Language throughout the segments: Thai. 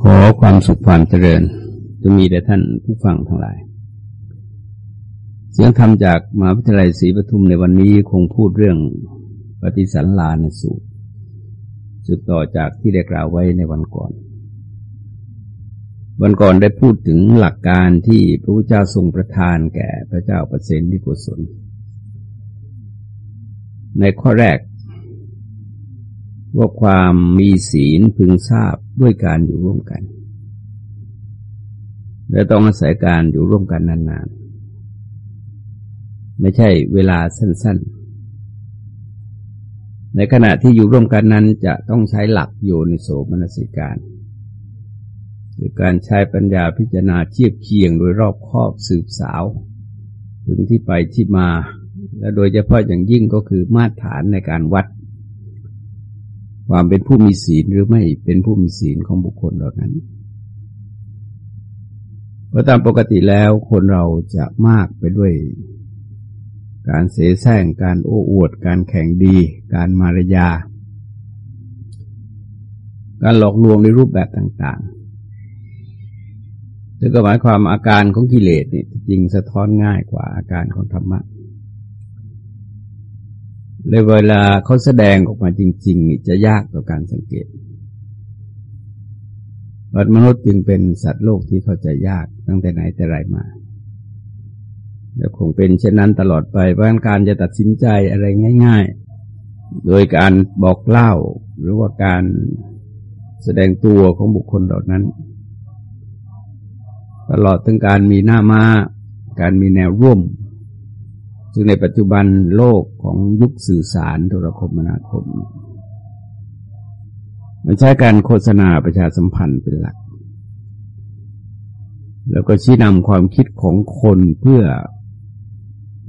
ขอความสุขความเจริญจะมีแด่ท่านผู้ฟังทั้งหลาย เสียงธรรมจากมหาวิทยาลัยศรีปทุมในวันนี้คงพูดเรื่องปฏิสันลานสูตรสืบต่อจากที่ได้กล่าวไว้ในวันก่อน วันก่อนได้พูดถึงหลักการที่พระพุทธเจ้าทรงประทานแก่พระเจ้าประเสนที่กุศลในข้อแรก ว่าความมีศีลพึงทราบด้วยการอยู่ร่วมกัน และต้องอาศัยการอยู่ร่วมกันนานๆ ไม่ใช่เวลาสั้นๆ ในขณะที่อยู่ร่วมกันนั้นจะต้องใช้หลักโยนิโสมนสิการคือการใช้ปัญญาพิจารณาเทียบเคียงโดยรอบครอบสืบสาว ถึงที่ไปที่มา และโดยเฉพาะอย่างยิ่งก็คือมาตรฐานในการวัด ความเป็นผู้มีศีลหรือไม่เป็นผู้มีศีลของบุคคลเหล่านั้น เพราะตามปกติแล้วคนเราจะมากไปด้วย การเสแสร้งการโอ้อวด การแข่งดี การมารยา การหลอกลวงในรูปแบบต่างๆซึ่งก็หมายความอาการของกิเลสนี่จริงสะท้อนง่ายกว่าอาการของธรรมะเลยเวลาเขาแสดงออกมาจริง ๆ จะยากต่อการสังเกตมนุษย์จึงเป็นสัตว์โลกที่เข้าใจยากตั้งแต่ไหนแต่ไรมาและคงเป็นเช่นนั้นตลอดไปเพราะการจะตัดสินใจอะไรง่าย ๆ โดยการบอกเล่า หรือว่าการแสดงตัวของบุคคลเหล่านั้น ตลอดถึงการมีหน้ามาการมีแนวร่วม ซึ่งในปัจจุบันโลกของยุคสื่อสารโทรคมนาคมมันใช้การโฆษณาประชาสัมพันธ์เป็นหลัก แล้วก็ชี้นำความคิดของคนเพื่อ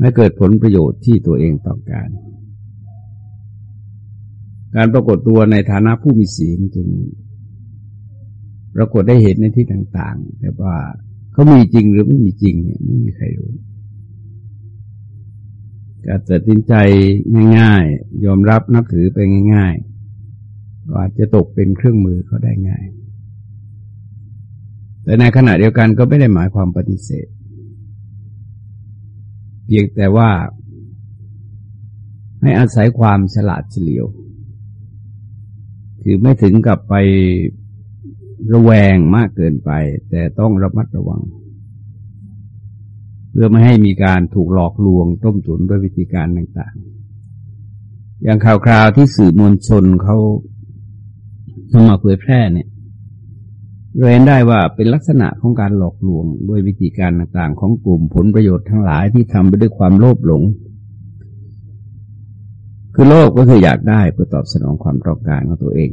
ให้เกิดผลประโยชน์ที่ตัวเองต้องการ การปรากฏตัวในฐานะผู้มีศีลจึงปรากฏได้เห็นในที่ต่าง ๆ แต่ว่าเขามีจริงหรือไม่มีจริงเนี่ยไม่มีใครรู้ การตัดสินใจง่ายๆ ยอมรับนับถือไปง่ายๆ ก็อาจจะตกเป็นเครื่องมือเขาได้ง่าย แต่ในขณะเดียวกันก็ไม่ได้หมายความปฏิเสธ เพียงแต่ว่าให้อาศัยความฉลาดเฉลียว คือไม่ถึงกับไประแวงมากเกินไป แต่ต้องระมัดระวัง พื่อไม่ให้มีการถูกหลอกลวงต้มตุนด้วยวิธีการต่างๆ อย่างข่าวคราวที่สื่อมวลชนเขานำมาเผยแพร่เนี่ยเรียนได้ว่าเป็นลักษณะของการหลอกลวงด้วยวิธีการต่างๆ ของกลุ่มผลประโยชน์ทั้งหลายที่ทำไปด้วยความโลภหลง คือโลภก็คืออยากได้เพื่อตอบสนองความต้องการของตัวเอง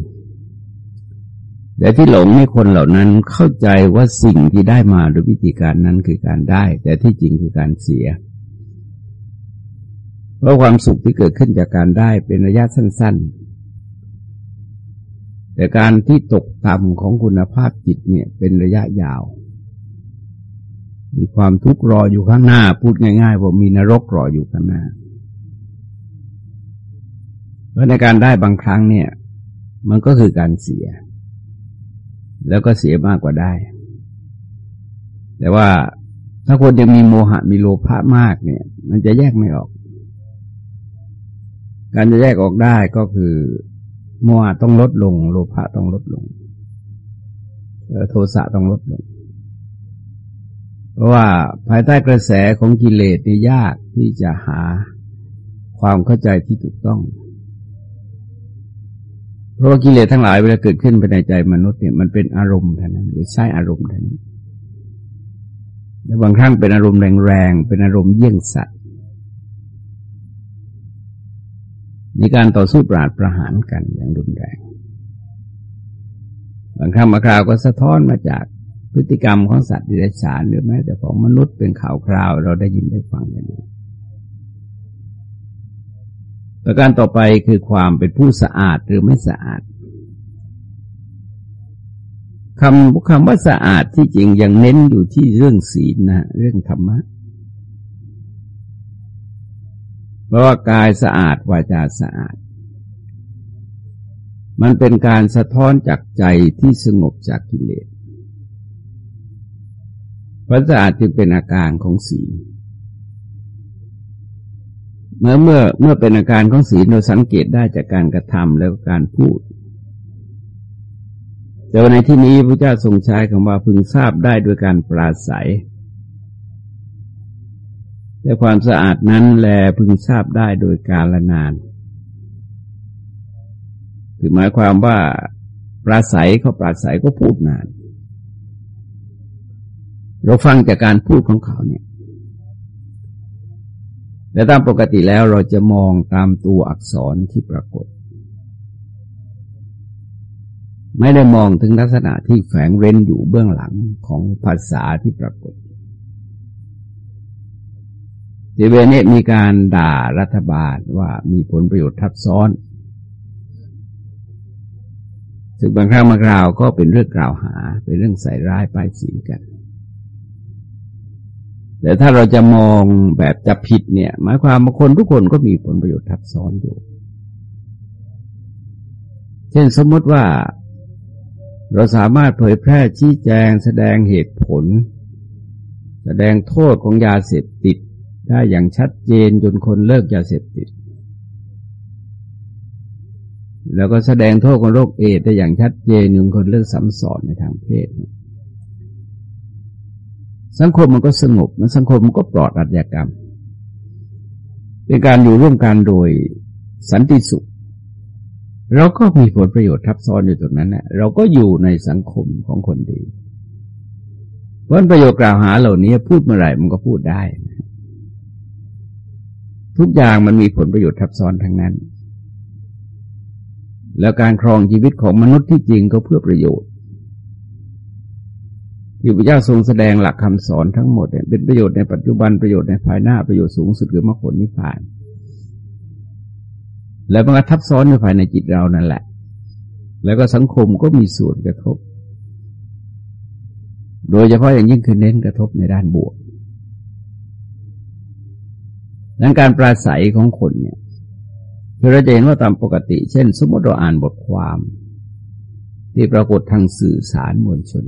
แต่ที่หลงให้คนเหล่านั้นเข้าใจว่าสิ่งที่ได้มาโดยวิธีการนั้นคือการได้ แต่ที่จริงคือการเสีย เพราะความสุขที่เกิดขึ้นจากการได้เป็นระยะสั้น ๆ แต่การที่ตกต่ำของคุณภาพจิตเนี่ยเป็นระยะยาว มีความทุกข์รออยู่ข้างหน้า พูดง่ายๆว่ามีนรกรออยู่ข้างหน้า เพราะในการได้บางครั้งเนี่ย มันก็คือการเสีย แล้วก็เสียมากกว่าได้ แต่ว่าถ้าคนยังมีโมหะมีโลภะมากเนี่ย มันจะแยกไม่ออก การจะแยกออกได้ก็คือ โมหะต้องลดลง โลภะต้องลดลงโทสะต้องลดลง เพราะว่าภายใต้กระแสของกิเลสนี่ยากที่จะหาความเข้าใจที่ถูกต้อง เพราะว่ากิเลสทั้งหลายเวลาเกิดขึ้นภายในใจมนุษย์เนี่ยมันเป็นอารมณ์เท่านั้นหรือใช้อารมณ์เท่านั้นและบางครั้งเป็นอารมณ์แรงๆเป็นอารมณ์เยี่ยงสัตว์ในการต่อสู้ปราดประหารกันอย่างรุนแรง บางครั้งบาคราวก็สะท้อนมาจากพฤติกรรมของสัตว์ดิเรกชันหรือแม้แต่ของมนุษย์เป็นข่าวคราวเราได้ยินได้ฟังกันอยู่ ประการต่อไปคือความเป็นผู้สะอาดหรือไม่สะอาดคำคำว่าสะอาดที่จริงยังเน้นอยู่ที่เรื่องศีลนะเรื่องธรรมะเพราะว่ากายสะอาดวาจาสะอาด มันเป็นการสะท้อนจากใจที่สงบจากกิเลสพระสะอาดจึงเป็นอาการของศีล เมื่อเมื่อเมื่อเป็นอาการของศีลเราสังเกตได้จากการกระทำแล้วการพูด แต่ในที่นี้พระเจ้าทรงใช้คำว่าพึงทราบได้โดยการปราศัย แต่ความสะอาดนั้นแลพึงทราบได้โดยกาลนานคือหมายความว่าปราศัยเขาปราศัยก็พูดนาน เราฟังจากการพูดของเขาเนี่ย แต่ตามปกติแล้วเราจะมองตามตัวอักษรที่ปรากฏ ไม่ได้มองถึงลักษณะที่แฝงเร้นอยู่เบื้องหลังของภาษาที่ปรากฏเจเวเนมีการด่ารัฐบาลว่ามีผลประโยชน์ทับซ้อนซึ่งบางครั้งบางคราวก็เป็นเรื่องกล่าวหา เป็นเรื่องใส่ร้ายป้ายสีกัน แต่ถ้าเราจะมองแบบจะผิดเนี่ย หมายความว่าคนทุกคนก็มีผลประโยชน์ทับซ้อนอยู่ เช่นสมมติว่าเราสามารถเผยแพร่ชี้แจงแสดงเหตุผล แสดงโทษของยาเสพติดได้อย่างชัดเจนจนคนเลิกยาเสพติด แล้วก็แสดงโทษของโรคเอดได้อย่างชัดเจนจนคนเลิกซ้ำสอนในทางเพศเสังคมมันก็สงบ มันสังคมมันก็ปลอดอาชญากรรม เป็นการอยู่ร่วมกันโดยสันติสุข เราก็มีผลประโยชน์ทับซ้อนอยู่ตรงนั้นนะเราก็อยู่ในสังคมของคนดี เพราะประโยชน์กล่าวหาเหล่านี้พูดเมื่อไหร่มันก็พูดได้ทุกอย่างมันมีผลประโยชน์ทับซ้อนทั้งนั้น แล้วการครองชีวิตของมนุษย์ที่จริงก็เพื่อประโยชน์ ที่พระเจ้าทรงแสดงหลักคำสอนทั้งหมดเนี่ยเป็นประโยชน์ในปัจจุบันประโยชน์ในภายหน้าประโยชน์สูงสุดคือมรรคผลนิพพาน แล้วมันก็ทับซ้อนในภายในจิตเรานั่นแหละ แล้วก็สังคมก็มีส่วนกระทบ โดยเฉพาะอย่างยิ่งคือเน้นกระทบในด้านบวกดังการปราศัยของคนเนี่ยคือเราจะเห็นว่าตามปกติ เช่น สมมติเราอ่านบทความ ที่ปรากฏทางสื่อสารมวลชน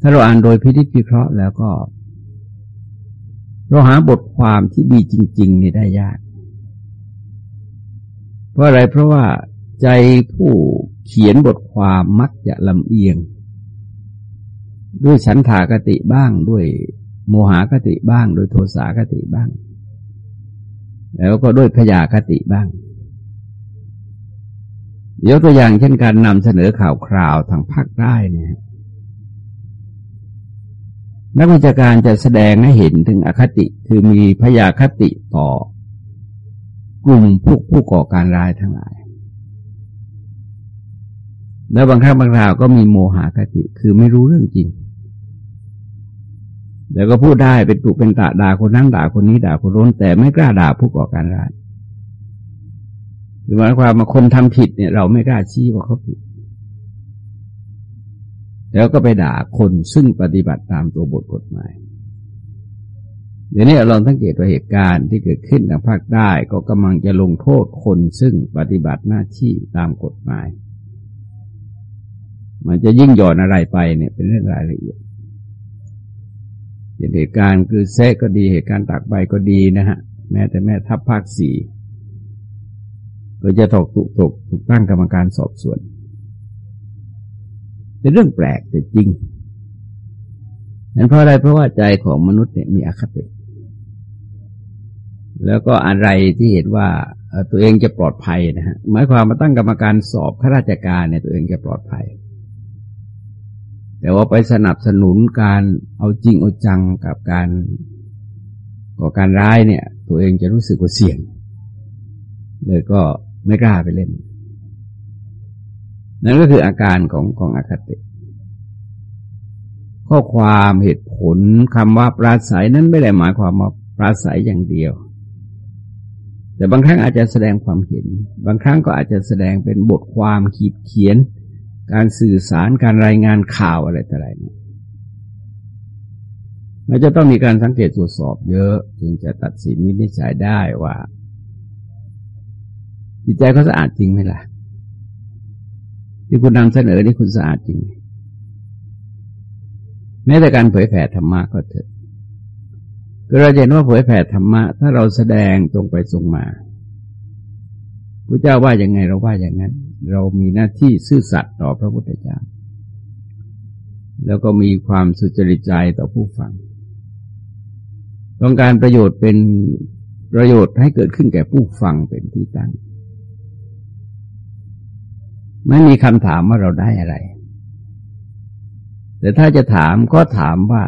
ถ้าเราอ่านโดยพิจิตรพิเคราะห์แล้วก็ เราหาบทความที่ดีจริง ๆ นี่ได้ยาก เพราะอะไรเพราะว่าใจผู้เขียนบทความมักจะลำเอียง ด้วยฉันทากติบ้างด้วยโมหากติบ้าง โดยโทสากติบ้าง แล้วก็ด้วยพยาคติบ้างยกตัวอย่างเช่นการนำเสนอข่าวคราวทางภาคใต้เนี่ย นักวิชาการจะแสดงให้เห็นถึงอคติคือมีพยาคติต่อกลุ่มผู้ผู้ก่อการร้ายทั้งหลาย แล้วบางครั้งบางคราวก็มีโมหคติคือไม่รู้เรื่องจริง แล้วก็พูดได้เป็นตุเป็นตาด่าคนนั่งด่าคนนี้ด่าคนโน้น แต่ไม่กล้าด่าผู้ก่อการร้ายหมายความว่าคนทำผิดเนี่ย เราไม่กล้าชี้ว่าเขาผิด แล้วก็ไปด่าคนซึ่งปฏิบัติตามตัวบทกฎหมาย เดี๋ยวนี้เราสังเกตว่าเหตุการณ์ที่เกิดขึ้นทางภาคใต้ก็กำลังจะลงโทษคนซึ่งปฏิบัติหน้าที่ตามกฎหมาย มันจะยิ่งหย่อนอะไรไปเนี่ยเป็นเรื่องรายละเอียดเหตุการณ์คือเซก็ดีเหตุการณ์ตักใบก็ดีนะฮะ แม้แต่แม่ทัพภาคสี่ก็จะถูกถูกถูกตั้งกรรมการสอบสวน เป็นเรื่องแปลกแต่จริงนั่นเพราะอะไรเพราะว่าใจของมนุษย์เนี่ยมีอคติ แล้วก็อะไรที่เห็นว่าตัวเองจะปลอดภัยนะฮะหมายความมาตั้งกรรมการสอบข้าราชการเนี่ยตัวเองจะปลอดภัย แต่ว่าไปสนับสนุนการเอาจริงเอาจังกับการก่อการร้ายเนี่ย ตัวเองจะรู้สึกว่าเสี่ยง เลยก็ไม่กล้าไปเล่น นั่นก็คืออาการของของอคติ ข้อความเหตุผลคำว่าปราศัยนั้นไม่ได้หมายความว่าปราศัยอย่างเดียว แต่บางครั้งอาจจะแสดงความเห็น บางครั้งก็อาจจะแสดงเป็นบทความขีดเขียน การสื่อสารการรายงานข่าวอะไรต่ออะไรเนี่ยมันจะต้องมีการสังเกตตรวจสอบเยอะถึงจะตัดสินวินิจฉัยได้ว่า จิตใจเขาสะอาดจริงไหมล่ะ ที่คุณนำเสนอนี่คุณสะอาดจริง แม้แต่การเผยแผ่ธรรมะก็เถอะก็เราเห็นว่าเผยแผ่ธรรมะ ถ้าเราแสดงตรงไปตรงมาพระเจ้าว่าอย่างไงเราว่าอย่างนั้น เรามีหน้าที่ซื่อสัตย์ต่อพระพุทธเจ้า แล้วก็มีความสุจริตใจต่อผู้ฟัง ต้องการประโยชน์เป็นประโยชน์ให้เกิดขึ้นแก่ผู้ฟังเป็นที่ตั้ง ไม่มีคำถามว่าเราได้อะไร แต่ถ้าจะถามก็ถามว่า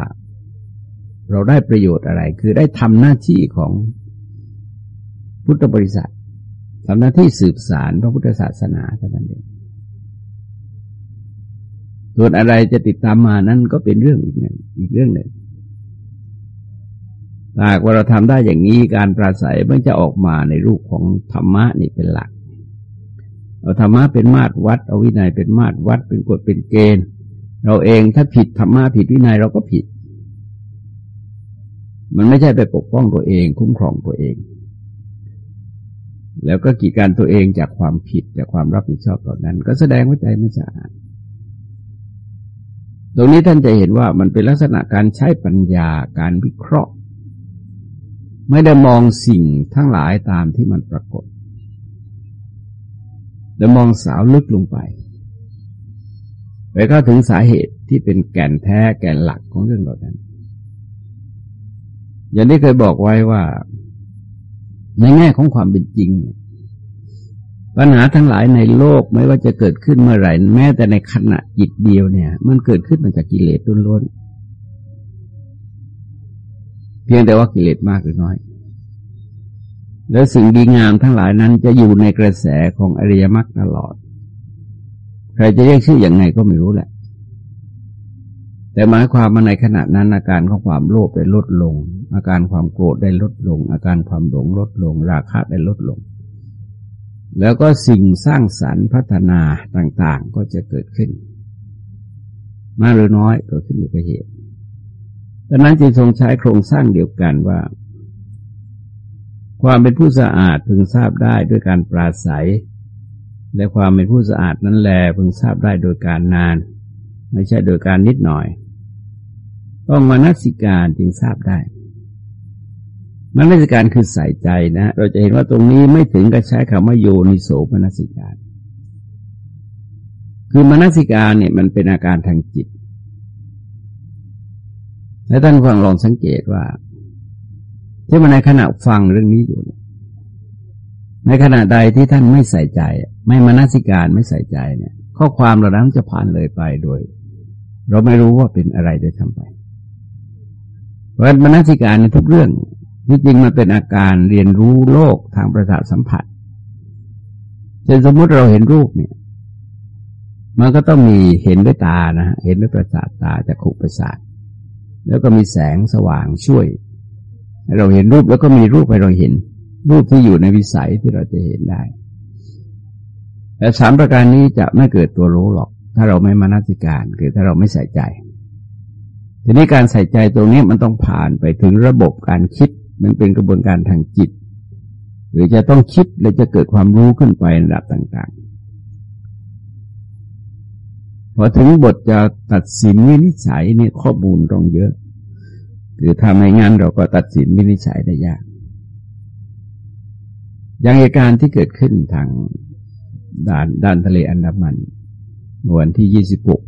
เราได้ประโยชน์อะไร คือได้ทำหน้าที่ของพุทธบริษัททำหน้าที่สืบสารพระพุทธศาสนาเท่านั้นเองส่วนอะไรจะติดตามมานั้นก็เป็นเรื่องอีกหนึ่งอีกเรื่องหนึ่งหากว่าเราทำได้อย่างนี้การปราศัยมันจะออกมาในรูปของธรรมะนี่เป็นหลัก เอาธรรมะเป็นมาตรวัด เอาวินัยเป็นมาตรวัด เป็นกฎเป็นเกณฑ์ เราเองถ้าผิดธรรมะผิดวินัยเราก็ผิด มันไม่ใช่ไปปกป้องตัวเอง คุ้มครองตัวเอง แล้วก็กีดการตัวเองจากความผิดจากความรับผิดชอบต่อนนั้น ก็แสดงว่าใจไม่สะอาดตรงนี้ท่านจะเห็นว่ามันเป็นลักษณะการใช้ปัญญาการวิเคราะห์ ไม่ได้มองสิ่งทั้งหลายตามที่มันปรากฏ แต่มองสาวลึกลงไป ไปเข้าถึงสาเหตุที่เป็นแก่นแท้แก่นหลักของเรื่องเหล่านั้น อย่างที่เคยบอกไว้ว่า ในแง่ของความเป็นจริง ปัญหาทั้งหลายในโลกไม่ว่าจะเกิดขึ้นเมื่อไหร่ แม้แต่ในขณะจิตเดียวเนี่ย มันเกิดขึ้นมาจากกิเลสล้วนเพียงแต่ว่ากิเลสมากหรือน้อย แล้วสิ่งดีงามทั้งหลายนั้นจะอยู่ในกระแสของอริยมรรคตลอด ใครจะเรียกชื่ออย่างไงก็ไม่รู้แหละ แต่หมายความว่าในขณะนั้นอาการของความโลภได้ลดลง อาการความโกรธได้ลดลง อาการความหลงลดลง ราคะได้ลดลง แล้วก็สิ่งสร้างสรรค์พัฒนาต่างๆก็จะเกิดขึ้น มากหรือน้อยก็ขึ้นอยู่กับเหตุดังนั้นจึงทรงใช้โครงสร้างเดียวกันว่า ความเป็นผู้สะอาดพึงทราบได้ด้วยการปราศัย และความเป็นผู้สะอาดนั้นแลพึงทราบได้โดยการนาน ไม่ใช่โดยการนิดหน่อย ต้องมานัสิการจึงทราบได้มนัสิการคือใส่ใจนะ เราจะเห็นว่าตรงนี้ไม่ถึงกับใช้คำว่าโยนิโสมนัสิการ คือมนัสิการเนี่ยมันเป็นอาการทางจิต และท่านฟังลองสังเกตว่า ที่มาในขณะฟังเรื่องนี้อยู่ ในขณะใดที่ท่านไม่ใส่ใจ ไม่มานาสิการไม่ใส่ใจเนี่ย ข้อความเหล่านั้นจะผ่านเลยไปโดย เราไม่รู้ว่าเป็นอะไรโดยทำไป เพราะมานาสิการในทุกเรื่องที่จริงมันเป็นอาการเรียนรู้โลกทางประสาทสัมผัสเช่นสมมติเราเห็นรูปเนี่ย มันก็ต้องมีเห็นด้วยตานะเห็นด้วยประสาทตาจากขุประสาท แล้วก็มีแสงสว่างช่วย เราเห็นรูปแล้วก็มีรูปให้เราเห็น รูปที่อยู่ในวิสัยที่เราจะเห็นได้แต่สามประการนี้จะไม่เกิดตัวรู้หรอก ถ้าเราไม่มานัสิการคือถ้าเราไม่ใส่ใจ ทีนี้การใส่ใจตรงนี้มันต้องผ่านไปถึงระบบการคิด มันเป็นกระบวนการทางจิต หรือจะต้องคิดและจะเกิดความรู้ขึ้นไประดับต่างๆพอถึงบทจะตัดสินวินิจฉัยเนี่ยข้อมูลต้องเยอะ คือถ้าไม่งั้นเราก็ตัดสินวินิจฉัยได้ยากอย่างเหตุการณ์ที่เกิดขึ้นทางด้านด้านทะเลอันดามันวันที่ยี่สิบหก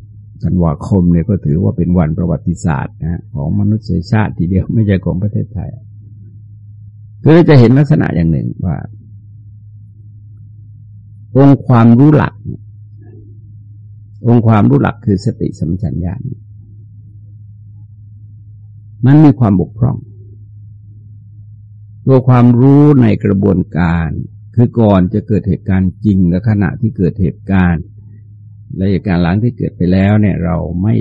ธันวาคมเนี่ยก็ถือว่าเป็นวันประวัติศาสตร์นะของมนุษยชาติทีเดียวไม่ใช่ของประเทศไทยคือจะเห็นลักษณะอย่างหนึ่งว่า องค์ความรู้หลัก องค์ความรู้หลักคือสติสัมปชัญญา มันมีความบกพร่องตัวความรู้ในกระบวนการ คือก่อนจะเกิดเหตุการณ์จริงและขณะที่เกิดเหตุการณ์และเหตุการณ์หลังที่เกิดไปแล้วเนี่ย เราไม่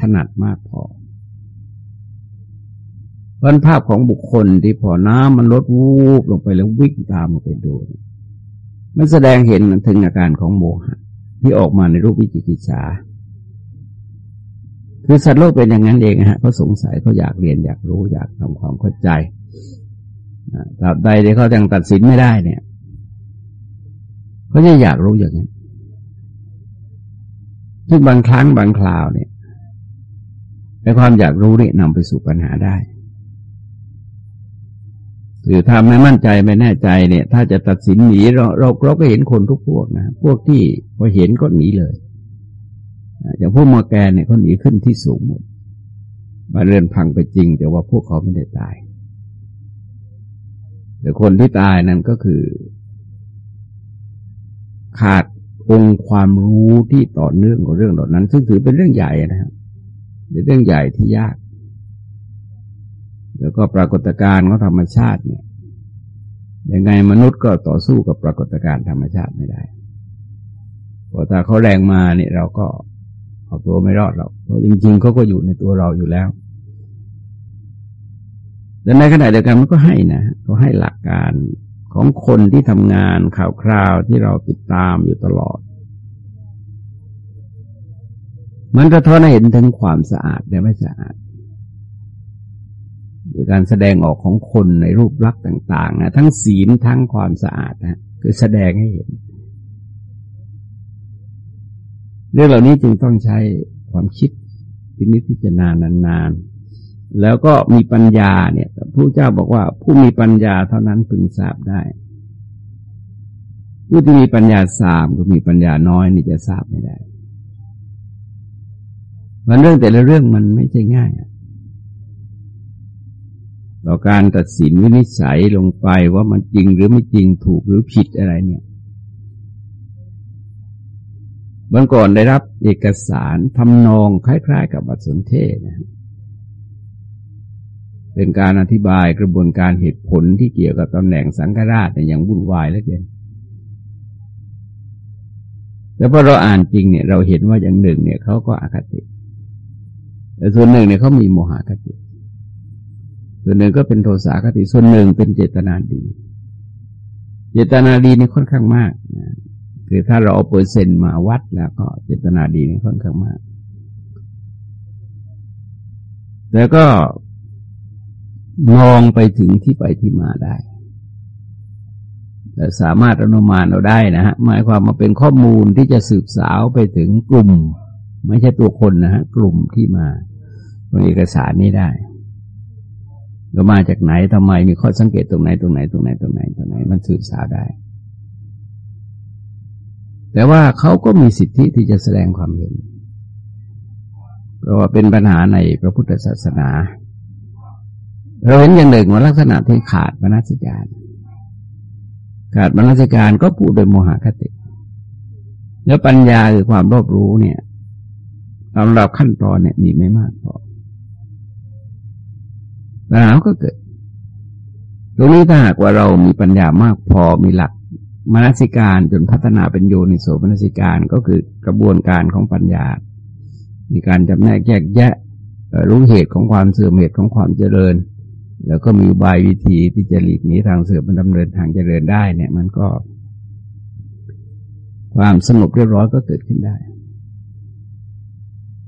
ถนัดมากพอเพราะภาพของบุคคลที่พอน้ำมันลดวูบลงไปแล้ววิ่งตามลงไปดูมันแสดงเห็นถึงอาการของโมหะ ที่ออกมาในรูปวิจิกิจฉา คือสัตว์โลกเป็นอย่างนั้นเองฮะเขาสงสัยเขาอยากเรียนอยากรู้อยากทำความเข้าใจตราบใดที่เขายังตัดสินไม่ได้เนี่ยเขาจะอยากรู้อย่างนั้นซึ่งบางครั้งบางคราวเนี่ยในความอยากรู้เนี่ยนำไปสู่ปัญหาได้หรือถ้าไม่มั่นใจไม่แน่ใจเนี่ย ถ้าจะตัดสินหนีเราเราเราก็เห็นคนทุกพวกนะพวกที่พอเห็นก็หนีเลย อย่างพวกมอแกนเนี่ยเขาหนีขึ้นที่สูงหมดมาเรือนพังไปจริง แต่ว่าพวกเขาไม่ได้ตาย แต่คนที่ตายนั้นก็คือ ขาดองค์ความรู้ที่ต่อเนื่องของเรื่องเหล่านั้น ซึ่งถือเป็นเรื่องใหญ่นะครับเป็นเรื่องใหญ่ที่ยาก แล้วก็ปรากฏการณ์ของธรรมชาติเนี่ยยังไงมนุษย์ก็ต่อสู้กับปรากฏการณ์ธรรมชาติไม่ได้พอถ้าเขาแรงมาเนี่ยเราก็ เอาตัวไม่รอดหรอกเพราะจริง ๆเขาก็อยู่ในตัวเราอยู่แล้วแต่ในขณะเดียวกันมันก็ให้นะเขาให้หลักการของคนที่ทำงานข่าวคราวที่เราติดตามอยู่ตลอด มันก็ท้อนให้เห็นถึงความสะอาดและไม่สะอาดโดยการแสดงออกของคนในรูปลักษณ์ต่าง ๆ นะ ทั้งศีลทั้งความสะอาดนะคือแสดงให้เห็น เรื่องเหล่านี้จึงต้องใช้ความคิดพินิจพิจารณานานๆ แล้วก็มีปัญญาเนี่ยผู้เจ้าบอกว่าผู้มีปัญญาเท่านั้นพึงทราบได้ ผู้ที่มีปัญญาสามก็มีปัญญาน้อยนี่จะทราบไม่ได้มันเรื่องแต่ละเรื่องมันไม่ใช่ง่ายต่อการตัดสินวินิจฉัยลงไปว่ามันจริงหรือไม่จริงถูกหรือผิดอะไรเนี่ย เมื่อก่อนได้รับเอกสารทำนองคล้าย ๆ กับบัตรสนเทศนะเป็นการอธิบายกระบวนการเหตุผลที่เกี่ยวกับตำแหน่งสังฆราชเนี่ยอย่างวุ่นวายเหลือเกินแต่พอเราอ่านจริงเนี่ย เราเห็นว่าอย่างหนึ่ง เนี่ยเขาก็อคติแต่ส่วนหนึ่งเนี่ยเขามีโมหคติ ส่วนหนึ่งก็เป็นโทสะคติ ส่วนหนึ่งเป็นเจตนาดี เจตนาดีนี่ค่อนข้างมากนะ คือถ้าเราเอาเปอร์เซ็นต์มาวัดแล้วก็เจตนาดีนี่ค่อนข้างมากแล้วก็มองไปถึงที่ไปที่มาได้แต่สามารถอนุมานเอาได้นะฮะหมายความมาเป็นข้อมูลที่จะสืบสาวไปถึงกลุ่ม ไม่ใช่ตัวคนนะฮะกลุ่มที่มาของเอกสารนี้ได้ก็มาจากไหนทำไมมีข้อสังเกตตรงไหนตรงไหนตรงไหนตรงไหนตรงไหน มันสืบสาวได้ แต่ว่าเขาก็มีสิทธิที่จะแสดงความเห็น เพราะว่าเป็นปัญหาในพระพุทธศาสนา เราเห็นอย่างหนึ่งว่าลักษณะที่ขาดมนสิการ ขาดมนสิการก็พูดโดยโมหคติ แล้วปัญญาคือความรอบรู้เนี่ยสำหรับขั้นตอนเนี่ยมีไม่มากพอปัญหาก็เกิด ตรงนี้ถ้าหากว่าเรามีปัญญามากพอมีหลัก มนสิการจนพัฒนาเป็นโยนิโสมนสิการก็คือกระบวนการของปัญญา มีการจำแนกแยกแยะรู้เหตุของความเสื่อมเหตุของความเจริญ แล้วก็มีบายวิธีที่จะหลีกหนีทางเสื่อมมันดำเนินทางเจริญได้เนี่ย มันก็ ความสงบเรียบร้อยก็เกิดขึ้นได้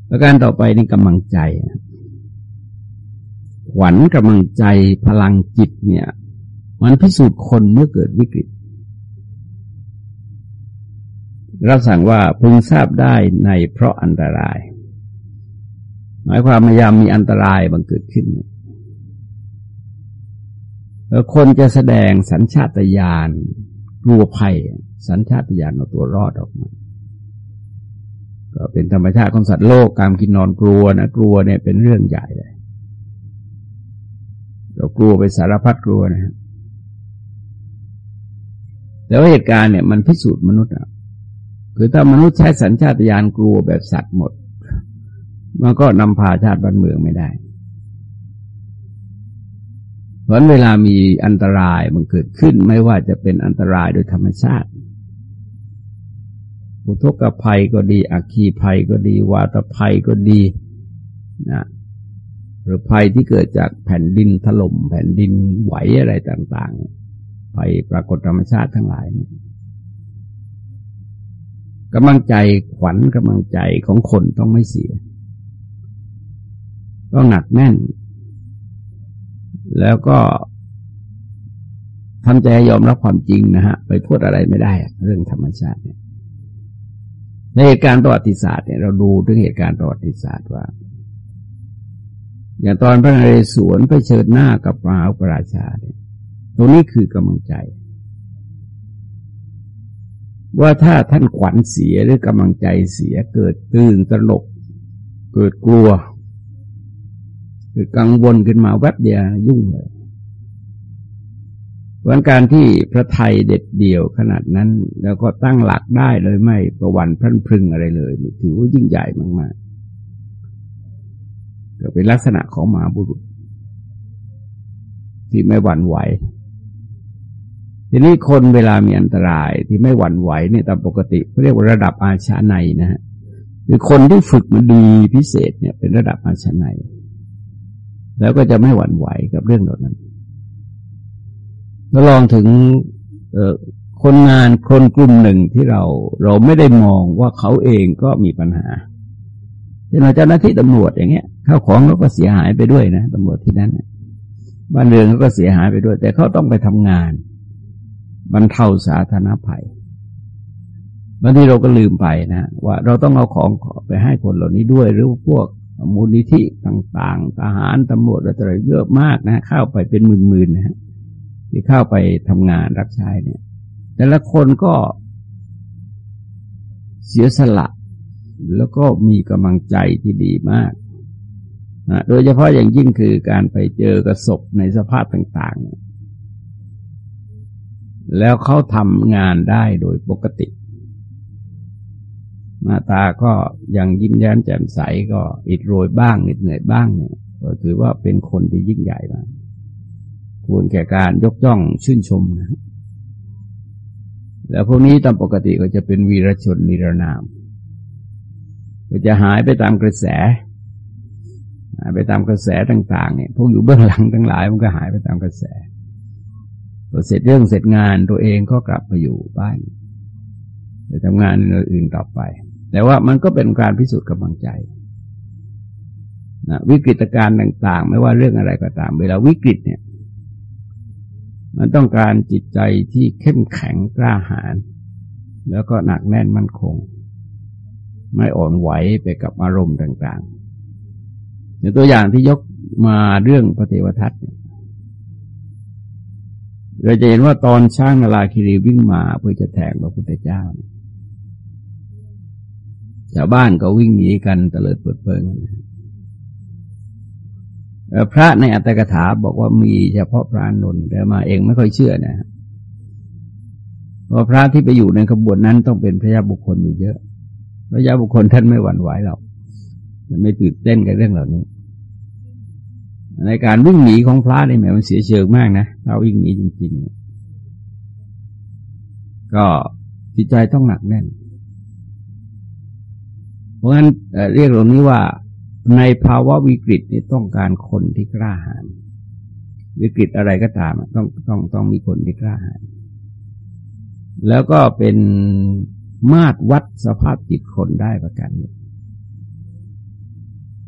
ประการต่อไปนี่กำลังใจหวันกำลังใจพลังจิตเนี่ย มันพิสูจน์คนเมื่อเกิดวิกฤต รับสั่งว่าพึงทราบได้ในเพราะอันตราย หมายความพยายามมีอันตรายบังเกิดขึ้นแล้วคนจะแสดงสัญชาตญาณกลัวภัย สัญชาตญาณเอาตัวรอดออกมาก็เป็นธรรมชาติของสัตว์โลกการกินนอนกลัวนะกลัวเนี่ยเป็นเรื่องใหญ่เลยเรากลัวไปสารพัดกลัวนะฮะแต่ว่าเหตุการณ์เนี่ยมันพิสูจน์มนุษย์อะ คือถ้ามนุษย์ใช้สัญชาตญาณกลัวแบบสัตว์หมด มันก็นำพาชาติบ้านเมืองไม่ได้ เพราะเวลามีอันตรายมันเกิดขึ้นไม่ว่าจะเป็นอันตรายโดยธรรมชาติอุทกภัยก็ดีอัคคีภัยก็ดี วาตภัยก็ดีนะหรือภัยที่เกิดจากแผ่นดินถล่มแผ่นดินไหวอะไรต่าง ๆ ภัยปรากฏธรรมชาติทั้งหลายเนี่ย กำลังใจขวัญกำลังใจของคนต้องไม่เสีย ต้องหนักแน่น แล้วก็ทำใจยอมรับความจริงนะฮะ ไปโทษอะไรไม่ได้ เรื่องธรรมชาติเนี่ยในเหตุการณ์ประวัติศาสตร์เนี่ยเราดูถึงเหตุการณ์ประวัติศาสตร์ว่า อย่างตอนพระนเรศวรไปเชิญหน้ากับมหาปราชาเนี่ยตรงนี้คือกำลังใจ ว่าถ้าท่านขวัญเสียหรือกำลังใจเสียเกิดตื่นตระหนกเกิดกลัวเกิดกังวลขึ้นมาแวบเดียวยุ่งเลยวันการที่พระไทยเด็ดเดี่ยวขนาดนั้น แล้วก็ตั้งหลักได้เลยไม่ประวันพรั่นพรึงอะไรเลยถือว่ายิ่งใหญ่มากๆก็เป็นลักษณะของหมาบุรุษ ที่ไม่หวั่นไหว ทีนี้คนเวลามีอันตรายที่ไม่หวั่นไหวเนี่ยตามปกติเขาเรียกว่าระดับอาชาในนะฮะคือคนที่ฝึกมันดีพิเศษเนี่ยเป็นระดับอาชาในแล้วก็จะไม่หวั่นไหวกับเรื่องเหล่านั้นแล้วลองถึงคนงานคนกลุ่มหนึ่งที่เราเราไม่ได้มองว่าเขาเองก็มีปัญหาเช่นเจ้าหน้าที่ตำรวจอย่างเงี้ยข้าวของเขาก็เสียหายไปด้วยนะตำรวจที่นั้นบ้านเรือนเขาก็เสียหายไปด้วย แต่เขาต้องไปทำงาน บรรเทาสาธารณภัยบางทีเราก็ลืมไปนะว่าเราต้องเอาของไปให้คนเหล่านี้ด้วย หรือพวกมูลนิธิต่างๆทหารตำรวจอะไรเยอะมากนะเข้าไปเป็นหมื่นๆนะฮะที่เข้าไปทำงานรับใช้เนี่ย แต่ละคนก็เสียสละ แล้วก็มีกำลังใจที่ดีมากนะโดยเฉพาะอย่างยิ่งคือการไปเจอกระสบในสภาพต่าง ๆ แล้วเขาทำงานได้โดยปกติ หน้าตาก็ยังยิ้มแย้มแจ่มใสก็อิดโรยบ้างเหน็ดเหนื่อยบ้างเนี่ยก็ถือว่าเป็นคนที่ยิ่งใหญ่มากควรแก่การยกย่องชื่นชมนะ แล้วพวกนี้ตามปกติก็จะเป็นวีรชนนิรนาม ก็จะหายไปตามกระแส หายไปตามกระแสต่าง ๆ เนี่ย พวกอยู่เบื้องหลังทั้งหลายมันก็หายไปตามกระแส อเสร็จเรื่องเสร็จงานตัวเองก็กลับมาอยู่บ้านไปทำงานอื่นต่อไป แต่ว่ามันก็เป็นการพิสูจน์กำลังใจนะวิกฤตการณ์ต่าง ๆ ไม่ว่าเรื่องอะไรก็ตาม เวลาวิกฤตเนี่ย มันต้องการจิตใจที่เข้มแข็งกล้าหาญแล้วก็หนักแน่นมั่นคง ไม่อ่อนไหวไปกับอารมณ์ต่างๆอย่างตัวอย่างที่ยกมาเรื่องพระเทวทัตเนี่ย เราจะเห็นว่าตอนช้างนาลาคิรีวิ่งมาเพื่อจะแทงพระพุทธเจ้าชาวบ้านก็วิ่งหนีกันตะเลิดเปิดเปิงนพระในอัตถกถาบอกว่ามีเฉพาะพระนนท์แต่มาเองไม่ค่อยเชื่อนะเพราะพระที่ไปอยู่ในขบวนนั้นต้องเป็นพระยาบุคคลอยู่เยอะ พระยาบุคคลท่านไม่หวั่นไหวหรอกไม่ตื่นเต้นกับเรื่องเหล่านี้ ในการวิ่งหนีของพระนี่แมมันเสียเชิงมากนะเราวิ่งหนีจริงๆ ก็จิตใจต้องหนักแน่น เพราะงั้นเรียกตรงนี้ว่าในภาวะวิกฤตนี่ต้องการคนที่กล้าหาญวิกฤตอะไรก็ตามต้องต้องต้องมีคนที่กล้าหาญแล้วก็เป็นมาตรวัดสภาพจิตคนได้ประการนี้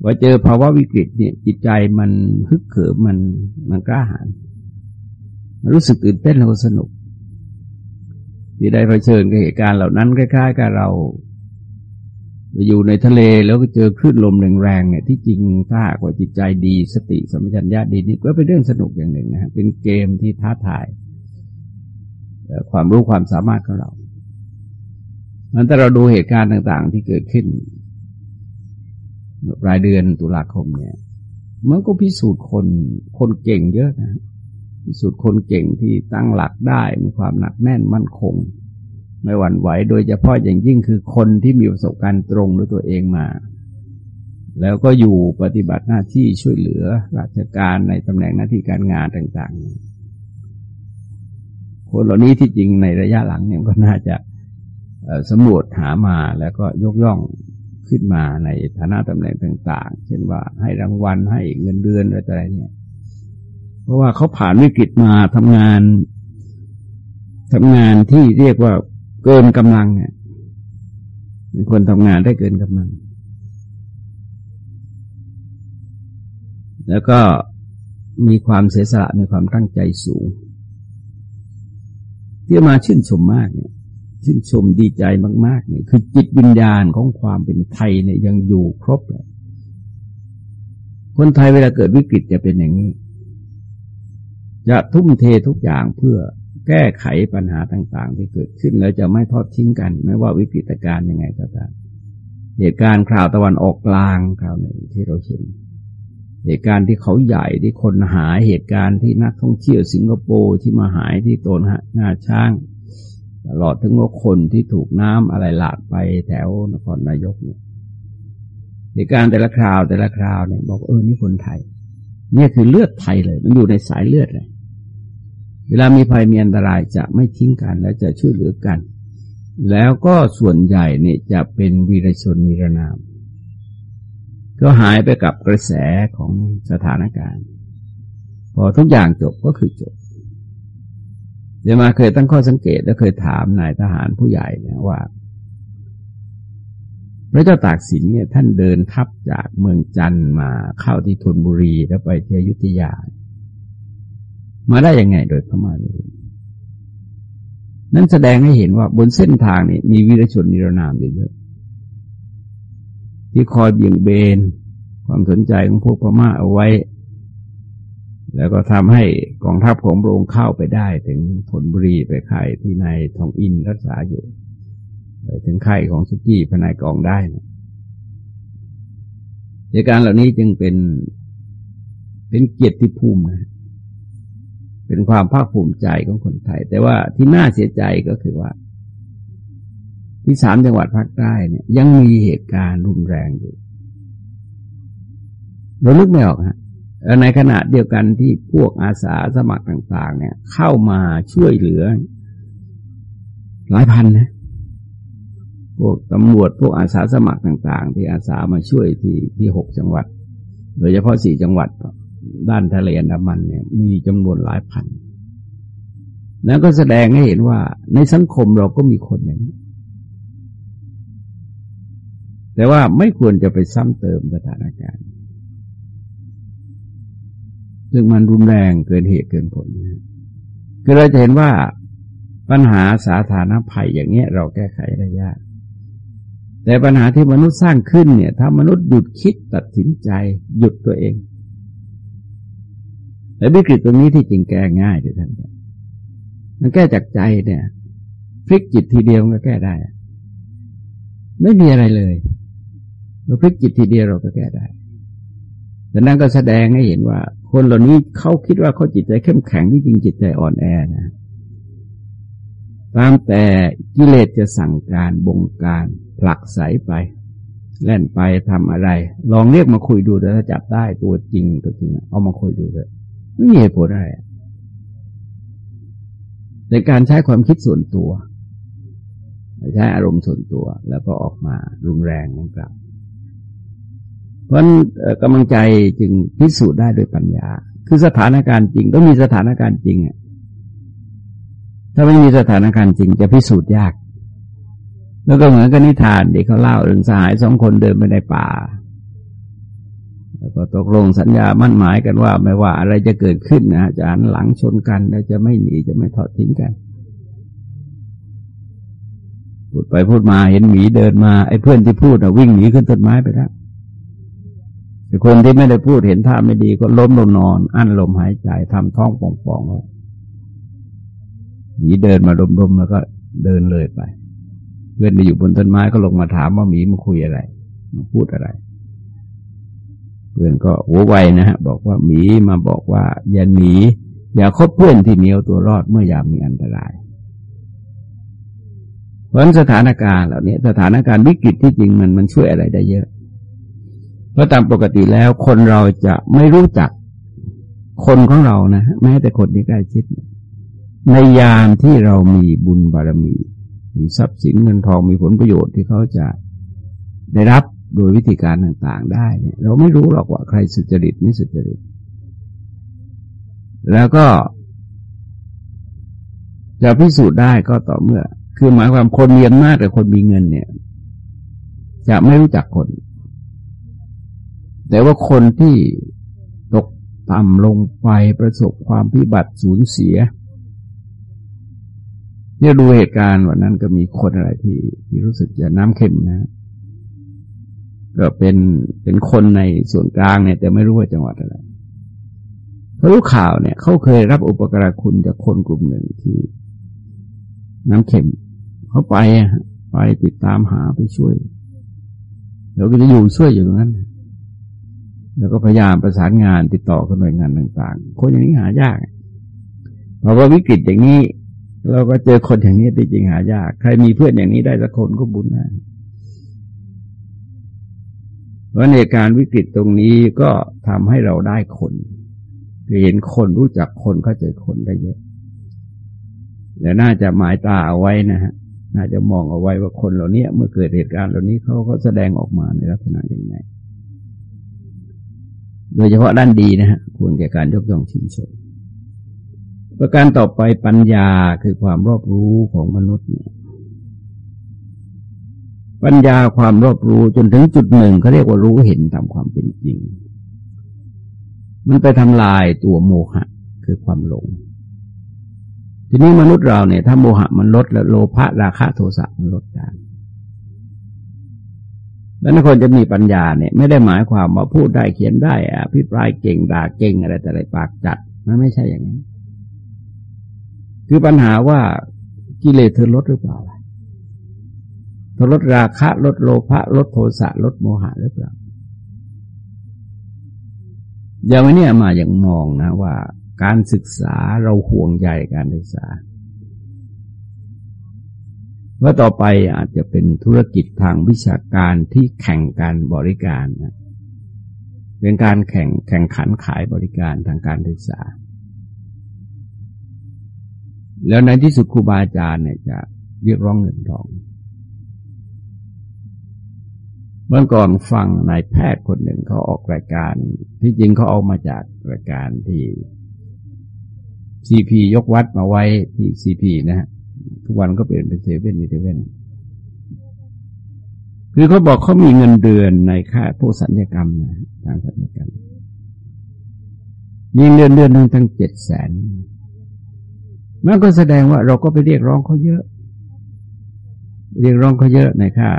ว่าเจอภาวะวิกฤตเนี่ย จิตใจมันฮึกเหิมมันมันกล้าหาญรู้สึกตื่นเต้นแล้วก็สนุก ที่ได้เผชิญกับเหตุการณ์เหล่านั้นคล้ายๆกับเราอยู่ในทะเลแล้วก็เจอคลื่นลมแรงๆเนี่ยที่จริงถ้าหากว่าจิตใจดีสติสมัชัญญาดีนี่ก็เป็นเรื่องสนุกอย่างหนึ่งนะฮะเป็นเกมที่ท้าทายความรู้ความสามารถของเรานั้นถ้าเราดูเหตุการณ์ต่าง ๆ ที่เกิดขึ้น ปลายเดือนตุลาคมเนี่ย มันก็พิสูจน์คนคนเก่งเยอะนะพิสูจน์คนเก่งที่ตั้งหลักได้มีความหนักแน่นมั่นคง ไม่หวั่นไหวโดยเฉพาะอย่างยิ่งคือคนที่มีประสบการณ์ตรงด้วยตัวเองมา แล้วก็อยู่ปฏิบัติหน้าที่ช่วยเหลือราชการในตำแหน่งหน้าที่การงานต่างๆ คนเหล่านี้ที่จริงในระยะหลังเนี่ยก็น่าจะสำรวจหามาแล้วก็ยกย่อง ขึ้นมาในฐานะตำแหน่งต่าง ๆ เช่นว่าให้รางวัลให้เงินเดือนอะไรเนี่ย เพราะว่าเขาผ่านวิกฤตมาทำงานทำงานที่เรียกว่าเกินกำลังเนี่ยเป็นคนทำงานได้เกินกำลัง แล้วก็มีความเสียสละมีความตั้งใจสูง ที่มาชื่นชมมากเนี่ย ชื่นชมดีใจมาก ๆ เนี่ย คือจิตวิญญาณของความเป็นไทยเนี่ยยังอยู่ครบเลย คนไทยเวลาเกิดวิกฤตจะเป็นอย่างนี้ จะทุ่มเททุกอย่างเพื่อแก้ไขปัญหาต่าง ๆ ที่เกิดขึ้น แล้วจะไม่ทอดทิ้งกัน ไม่ว่าวิกฤตการณ์ยังไงก็ตามเหตุการณ์ข่าวตะวันออกกลางข่าวหนึ่งที่เราเห็นเหตุการณ์ที่เขาใหญ่ที่คนหายเหตุการณ์ที่นักท่องเที่ยวสิงคโปร์ที่มาหายที่โตนงาช้าง ตลอดถึงว่าคนที่ถูกน้ำอะไรหลากไปแถวนครนายกเนี่ยเหตุการแต่ละคราวแต่ละคราวเนี่ยบอกเออนี่คนไทยเนี่ยคือเลือดไทยเลย มันอยู่ในสายเลือดเลย เวลามีภัยมีอันตรายจะไม่ทิ้งกัน และจะช่วยเหลือกัน แล้วก็ส่วนใหญ่เนี่ยจะเป็นวีรชนนิรนาม ก็หายไปกับกระแสของสถานการณ์ พอทุกอย่างจบก็คือจบ เดี๋ยวมาเคยตั้งข้อสังเกตและเคยถามนายทหารผู้ใหญ่นะว่า พระเจ้าตากสินเนี่ย ท่านเดินทัพจากเมืองจันมาเข้าที่ธนบุรีแล้วไปที่อยุธยา มาได้ยังไงโดยพม่าเลยนั่นแสดงให้เห็นว่าบนเส้นทางนี้มีวีรชนนิรนามอยู่เยอะที่คอยเบี่ยงเบน ความสนใจของพวกพม่าเอาไว้ แล้วก็ทำให้กองทัพของพระองค์เข้าไปได้ถึงผลบุรีไปข่ายที่นายทองอินรักษาอยู่ไปถึงข่ายของสุกี้พนายกองได้เนี่ยเหตุการณ์เหล่านี้จึงเป็นเป็นเกียรติภูมินะเป็นความภาคภูมิใจของคนไทย แต่ว่าที่น่าเสียใจก็คือว่า ที่สามจังหวัดภาคใต้เนี่ย ยังมีเหตุการณ์รุนแรงอยู่ เราลึกไม่ออกฮะ ในขณะเดียวกันที่พวกอาสาสมัครต่าง ๆ เนี่ย เข้ามาช่วยเหลือ หลายพันนะพวกตำรวจพวกอาสาสมัครต่าง ๆ ที่อาสามาช่วยที่ที่หกจังหวัด โดยเฉพาะสี่จังหวัดด้านทะเลอันดามันเนี่ย มีจำนวนหลายพัน แล้วก็แสดงให้เห็นว่า ในสังคมเราก็มีคนอย่างนี้ แต่ว่าไม่ควรจะไปซ้ำเติมสถานการณ์ ซึ่งมันรุนแรงเกินเหตุเกินผลนะคือเราจะเห็นว่าปัญหาสาธารณภัยอย่างเงี้ยเราแก้ไขได้ยาก แต่ปัญหาที่มนุษย์สร้างขึ้นเนี่ย ถ้ามนุษย์หยุดคิดตัดสินใจหยุดตัวเองแต่วิกฤตตรงนี้ที่จริงแก้ง่ายเลยท่านมันแก้จากใจเนี่ยพลิกจิตทีเดียวก็แก้ได้ ไม่มีอะไรเลยเราพลิกจิตทีเดียวเราก็แก้ได้ แต่นั้นก็แสดงให้เห็นว่า คนเหล่านี้เขาคิดว่าเขาจิตใจเข้มแข็งที่จริงจิตใจอ่อนแอนะตามแต่กิเลสจะสั่งการบงการผลักใสไป แล่นไปทำอะไร ลองเรียกมาคุยดูถ้าจับได้ตัวจริงตัวจริงเอามาคุยดูเลยไม่มีเหตุผลอะไรในการใช้ความคิดส่วนตัว ใช้อารมณ์ส่วนตัว แล้วก็ออกมารุนแรงนั่นกล่าว เพราะกำลังใจจึงพิสูจน์ได้โดยปัญญา คือสถานการณ์จริงต้องมีสถานการณ์จริงอะถ้าไม่มีสถานการณ์จริงจะพิสูจน์ยาก แล้วก็เหมือนกับนิทานที่เขาเล่าเรื่องสหายสองคนเดินไปในป่า แล้วก็ตกลงสัญญามั่นหมายกันว่า ไม่ว่าอะไรจะเกิดขึ้นนะจะหันหลังชนกันแล้วจะไม่หนีจะไม่ทอดทิ้งกันพูดไปพูดมาเห็นหมีเดินมาไอ้เพื่อนที่พูดอะวิ่งหนีขึ้นต้นไม้ไปแล้ว แต่คนที่ไม่ได้พูดเห็นท่าไม่ดีก็ล้มลงนอน อั้นลมหายใจทำท้องป่องๆไว้หมีเดินมาดมๆแล้วก็เดินเลยไป เพื่อนที่อยู่บนต้นไม้ก็ลงมาถามว่าหมีมาคุยอะไรมาพูดอะไร เพื่อนก็หัวไวนะฮะบอกว่าหมีมาบอกว่า อย่าหนีอย่าคบเพื่อนที่เหนียวตัวรอดเมื่อยามมีอันตรายเพราะสถานการณ์เหล่านี้สถานการณ์วิกฤตที่จริงมันมันช่วยอะไรได้เยอะ เพราะตามปกติแล้วคนเราจะไม่รู้จักคนของเรานะแม้แต่คนที่ใกล้ชิด ในยามที่เรามีบุญบารมี มีทรัพย์สินเงินทองมีผลประโยชน์ที่เขาจะได้รับโดยวิธีการต่างๆ ได้เนี่ย เราไม่รู้หรอกว่าใครสุจริตไม่สุจริต แล้วก็ จะพิสูจน์ได้ก็ต่อเมื่อ คือหมายความคนมีอำนาจแต่คนมีเงินเนี่ย จะไม่รู้จักคน แต่ว่าคนที่ตกต่ำลงไปประสบความพิบัติสูญเสีย เนี่ยดูเหตุการณ์วันนั้นก็มีคนอะไรที่ที่รู้สึกจะน้ำเค็มนะ ก็เป็นเป็นคนในส่วนกลางเนี่ย แต่ไม่รู้ว่าจังหวัดอะไรเขารู้ข่าวเนี่ยเขาเคยรับอุปการคุณจากคนกลุ่มหนึ่งที่น้ำเค็มเขาไปไปติดตามหาไปช่วย แล้วก็จะอยู่ช่วยอยู่ตรงนั้น แล้วก็พยายามประสานงานติดต่อกับหน่วยงานต่าง ๆ คนอย่างนี้หายากเพราะว่าวิกฤตอย่างนี้ เราก็เจอคนอย่างนี้ที่จริงหายาก ใครมีเพื่อนอย่างนี้ได้สักคนก็บุญนะเพราะในการวิกฤตตรงนี้ก็ทำให้เราได้คนเห็นคนรู้จักคนเข้าใจคนได้เยอะแต่น่าจะหมายตาเอาไว้นะฮะ น่าจะมองเอาไว้ว่าคนเหล่านี้เมื่อเกิดเหตุการณ์เหล่านี้เขาก็แสดงออกมาในลักษณะอย่างไร โดยเฉพาะด้านดีนะฮะควรแก่การยกย่องชื่นชมประการต่อไปปัญญาคือความรอบรู้ของมนุษย์เนี่ยปัญญาความรอบรู้จนถึงจุดหนึ่งเขาเรียกว่ารู้เห็นตามความเป็นจริง มันไปทำลายตัวโมหะ คือความหลง ทีนี้มนุษย์เราเนี่ย ถ้าโมหะมันลดแล้วโลภะราคะโทสะมันลดได้ แล้วคนจะมีปัญญาเนี่ยไม่ได้หมายความว่าพูดได้เขียนได้อะพิปรายเก่งด่าเก่งอะไรแต่ไรปากจัดมันไม่ใช่อย่างนี้คือปัญหาว่ากิเลสเธอลดหรือเปล่าเธอลดราคะ ลดโลภะลดโทสะลดโมหะหรือเปล่าอย่างนี้มาอย่างมองนะว่า การศึกษาเราห่วงใยการศึกษา ว่าต่อไปอาจจะเป็นธุรกิจทางวิชาการที่แข่งการบริการนะเป็นการแข่งแข่งขันขายบริการทางการศึกษา แล้วในที่สุดครูบาอาจารย์เนี่ยจะเรียกร้องเงินทอง เมื่อก่อนฟังนายแพทย์คนหนึ่งเขาออกรายการ ที่จริงเขาเอามาจากรายการที่ซีพียกวัดมาไว้ที่ซีพีนะฮะ ทุกวันก็เปลี่ยนเป็นเซเว่นอีเเว่นคือเขาบอกเขามีเงินเดือนในค่าพวกสัญญกรรมนะทางสัญญกรรมมีเงินเดือนหนึ่งตั้งเจ็ดแสนมันก็แสดงว่าเราก็ไปเรียกร้องเขาเยอะ เรียกร้องเขาเยอะในค่า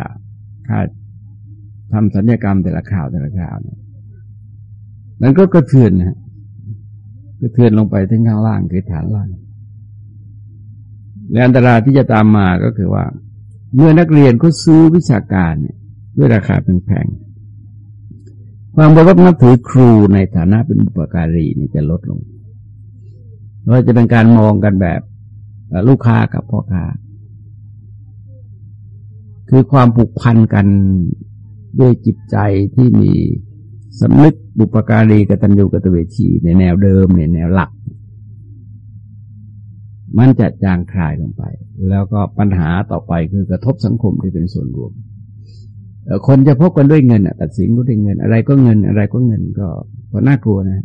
ค่าทำสัญญกรรมแต่ละข่าวแต่ละข่าวเนี่ยมันก็กระเทือนนะกระเทือนลงไปถึงข้างล่างคือฐานล่าง และอันตรายที่จะตามมาก็คือว่า เมื่อนักเรียนเขาซื้อวิชาการเนี่ย ด้วยราคาแพงๆความเคารพนับถือครูในฐานะเป็นบุปการีนี่จะลดลงเราจะเป็นการมองกันแบบลูกค้ากับพ่อค้า คือความผูกพันกันด้วยจิตใจที่มีสำนึกบุปการีกตัญญูกตเวทีในแนวเดิมในแนวหลัก มันจะจางคลายลงไป แล้วก็ปัญหาต่อไปคือกระทบสังคมที่เป็นส่วนรวม คนจะพบกันด้วยเงินตัดสินก็ด้วยเงิน อะไรก็เงิน อะไรก็เงินก็ก็น่ากลัวนะ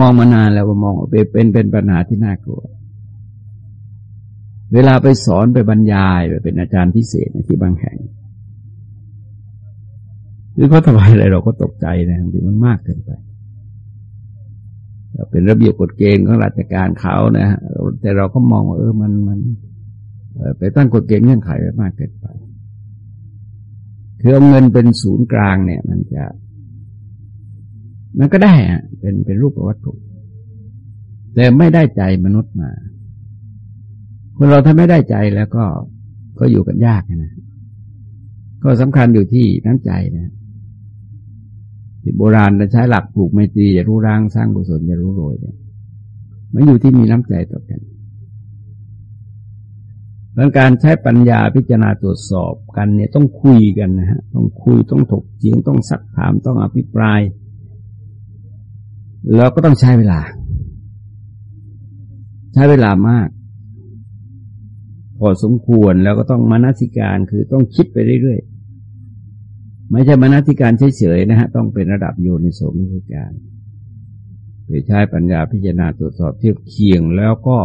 มองมานานแล้วมองเป็นเป็นปัญหาที่น่ากลัว เวลาไปสอนไปบรรยายไปเป็นอาจารย์พิเศษที่บางแห่งคือเขาทำอะไรเราก็ตกใจนะที่มันมากเกินไป เป็นระเบียบกฎเกณฑ์ของราชการเขานะฮะแต่เราก็มองว่าเออมันมันไปตั้งกฎเกณฑ์เงื่อนไขไว้มากเกินไปคือเอาเงินเป็นศูนย์กลางเนี่ย มันจะ มันก็ได้อะเป็นเป็นรูปวัตถุ แต่ไม่ได้ใจมนุษย์มา คนเราถ้าไม่ได้ใจแล้วก็ก็อยู่กันยากนะก็สำคัญอยู่ที่น้ำใจนะ ที่โบราณจะใช้หลักปลูกไมตรีจะรู้ร่างสร้างกุศลจะรู้โรยเนี่ยมันอยู่ที่มีน้ำใจต่อกันดังการใช้ปัญญาพิจารณาตรวจสอบกันเนี่ยต้องคุยกันนะฮะต้องคุยต้องถกเถียงต้องสักถามต้องอภิปราย แล้วก็ต้องใช้เวลา ใช้เวลามาก พอสมควรแล้วก็ต้องมานาสิการคือต้องคิดไปเรื่อยๆ ไม่ใช่มานาสิการเฉยๆนะฮะต้องเป็นระดับโยนิโสมนสิการหรือใช้ปัญญาพิจารณาตรวจสอบเทียบเคียงแล้วก็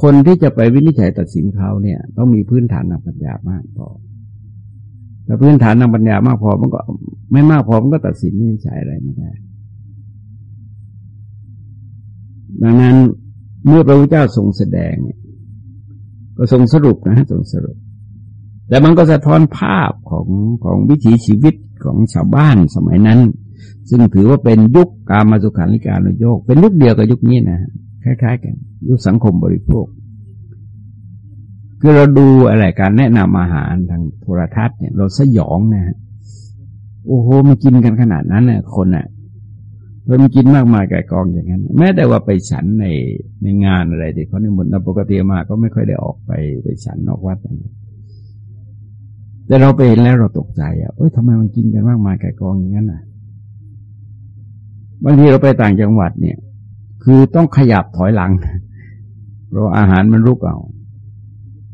คนที่จะไปวินิจฉัยตัดสินเขาเนี่ย ต้องมีพื้นฐานทางปัญญามากพอถ้าพื้นฐานทางปัญญามากพอมันก็ ไม่มากพอมันก็ตัดสินวินิจฉัยอะไรไม่ได้ ดังนั้นเมื่อพระพุทธเจ้าทรงแสดงก็ทรงสรุปนะทรงสรุป แต่มันก็สะท้อนภาพของของวิถีชีวิตของชาวบ้านสมัยนั้น ซึ่งถือว่าเป็นยุคกามาสุขันลิการนโยก เป็นยุคเดียวกับยุคนี้นะคล้าย ๆ กันยุคสังคมบริโภค คือเราดูอะไรการแนะนำอาหารทางโทรทัศน์เนี่ยเราสยองนะฮะโอ้โหมันกินกันขนาดนั้นนี่ยคนอะเรามันกินมากมายก่กองอย่างนั้น แม้แต่ว่าไปฉันในในงานอะไรที่เขาในมนปกติมาก็ไม่ค่อยได้ออกไปไปฉันนอกวัดนะ แต่เราไปเห็นแล้วเราตกใจอะเอ้ยทำไมมันกินกันมากมายก่กองอย่างนั้นอะ บางทีเราไปต่างจังหวัดเนี่ย คือต้องขยับถอยหลัง เพราะอาหารมันรุกเอา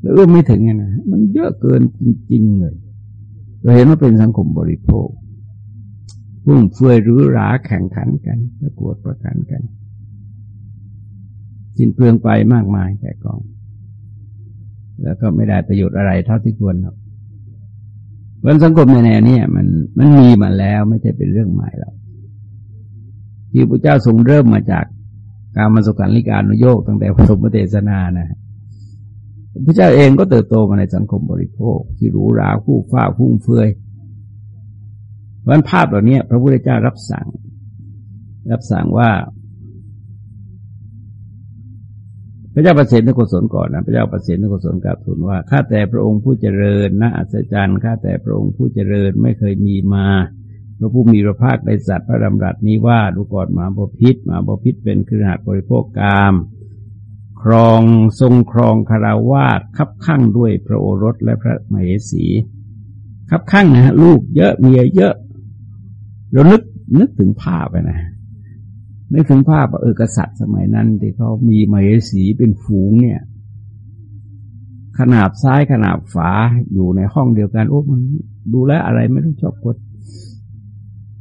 แล้วเอื้อมไม่ถึงไงนะมันเยอะเกินจริงๆเลยเราเห็นว่าเป็นสังคมบริโภคพุ่งเฟือยหรือราแข่งขันกันประกวดประกันกันสิ้นเปลืองไปมากมายแก่กอง แล้วก็ไม่ได้ประโยชน์อะไรเท่าที่ควรหร อกวันสังคมในแนวนี้มันมันมีมาแล้วไม่ใช่เป็นเรื่องใหม่หรอกที่พระเจ้าทรงเริ่มมาจากการมาสุขันลิการนุโยกตั้งแต่พระสมเทศนานะพระเจ้าเองก็เติบโตมาในสังคมบริโภค ที่หรูหราคู่ฟ้าพุ่งเฟือยวันภาพเหล่านี้พระพุทธเจ้ารับสั่ง รับสั่งว่า ระเจ้าประเสริฐนกุศลก่อนนะพระเจ้าประเสริฐนกุศลกราบทูลว่าข้าแต่พระองค์ผู้เจริญนะอัศจรรย์ข้าแต่พระองค์ผู้เจริญไม่เคยมีมาพระผู้มีพระภาคในสัตว์พระดำรัสนี้ว่าดูก่อนมาบพิษมาบพิษเป็นคือหัดบริโภคกามครองทรงครองคาราวาสคับข้างด้วยพระโอรสและพระมเหสีคับข้างนะฮะลูกเยอะเมียเยอะเรานึกนึกถึงภาพไปนะ นึกถึงภาพเออกษัตริย์สมัยนั้นที่เขามีมเหสีเป็นฝูงเนี่ย ขนาบซ้ายขนาบฝาอยู่ในห้องเดียวกันโอ้มันดูแลอะไรไม่ต้องชอบกด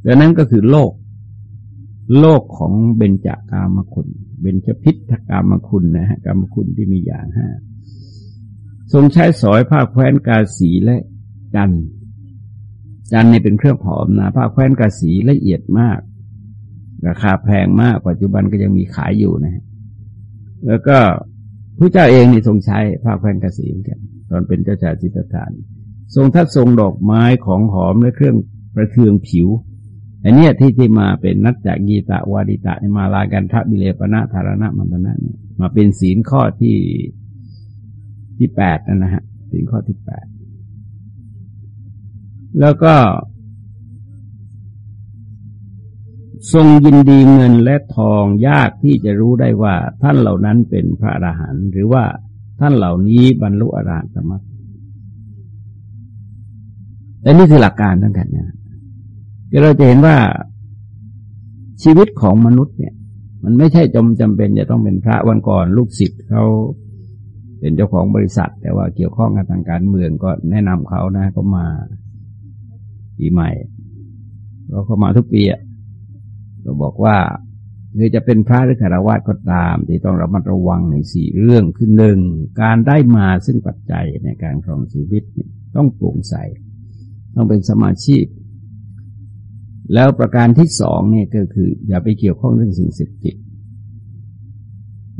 ดังนั้นก็คือโลก โลกของเบญจากามคุณเบญจพิษกามคุณนะฮะกามคุณที่มีอย่างห้าทรงใช้สอยผ้าแคว้นกาสีและจันจันนี่เป็นเครื่องหอมนะผ้าแคว้นกระสีละเอียดมาก ราคาแพงมากปัจจุบันก็ยังมีขายอยู่นะ แล้วก็ผู้เจ้าเองนี่ทรงใช้ผ้าแคว้นกระสีเหมือนกันตอนเป็นเจ้าชายสิทธัตถาน ทรงทัดทรงดอกไม้ของหอมและเครื่องประเทืองผิวอันนี้ที่ที่มาเป็นนัตจากีตะวาดิตะมาลากันทบิเลปนะธารณะมันตนะมาเป็นศีลข้อที่ที่แปดนะฮะศีลข้อที่แปดแล้วก็ ทรงยินดีเงินและทองยากที่จะรู้ได้ว่าท่านเหล่านั้นเป็นพระอรหันต์หรือว่าท่านเหล่านี้บรรลุอรหันตมรรคและนี่คือหลักการทั้งนั้นนะเราจะเห็นว่าชีวิตของมนุษย์เนี่ย มันไม่ใช่จมจำเป็นจะต้องเป็นพระวันก่อนลูกศิษย์เขาเป็นเจ้าของบริษัท แต่ว่าเกี่ยวข้องกับทางการเมืองก็แนะนำเขานะเขามาปีใหม่เราเขามาทุกปีเราบอกว่าคือจะเป็นพระหรือคารวะก็ตาม ที่ต้องระมัดระวังในสี่เรื่องคือหนึ่งการได้มาซึ่งปัจจัยในการครองชีวิตต้องโปร่งใส ต้องเป็นสมาชีพ แล้วประการที่สองเนี่ยก็คือ อย่าไปเกี่ยวข้องเรื่องสิ่งเสพติด